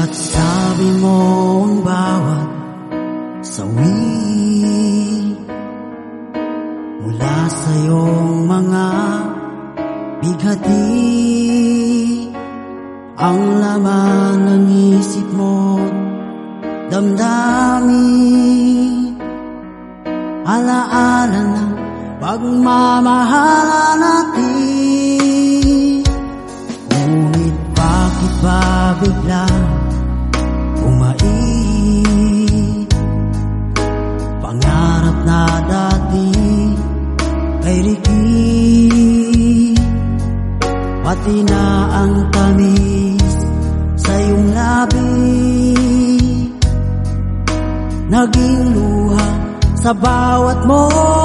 Pinagsabi mo ang bawat sawi Mula sa iyong mga bighati Ang laman ng isip mo damdamin Alaala ng pagmamahala natin. Ngunit bakit ba biglang na dati kay Ricky. Pati na ang tamis sa iyong labi. Naging luha sa bawat mong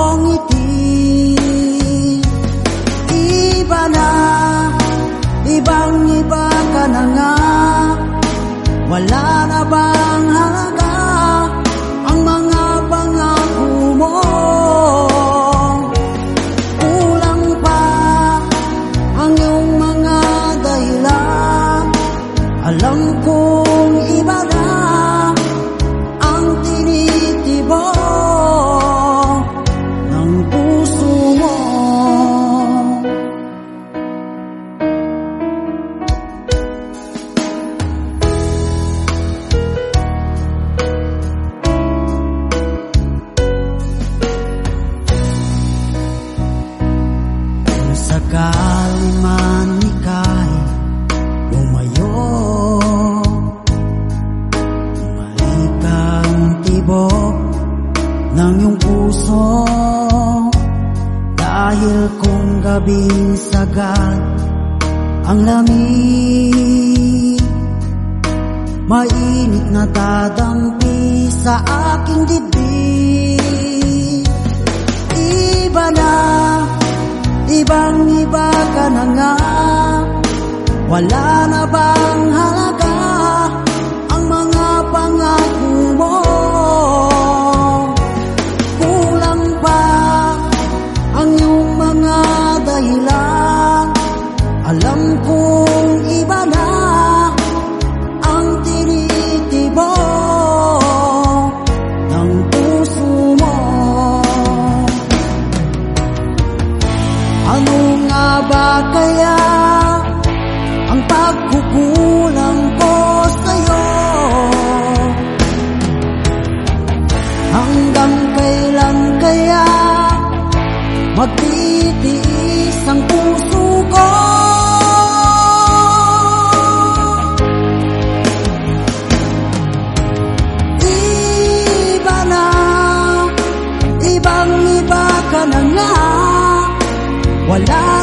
sakali man ika'y lumayo. Malikang tibok ng iyong puso. Dahil kung gabing sagad ang lamig Mainit na dadampi sa aking dibdib. Iba na, ibang iba ka na nga. Wala na bang halaga magtitiis ang puso ko? Iba na, ibang iba ka na nga Wala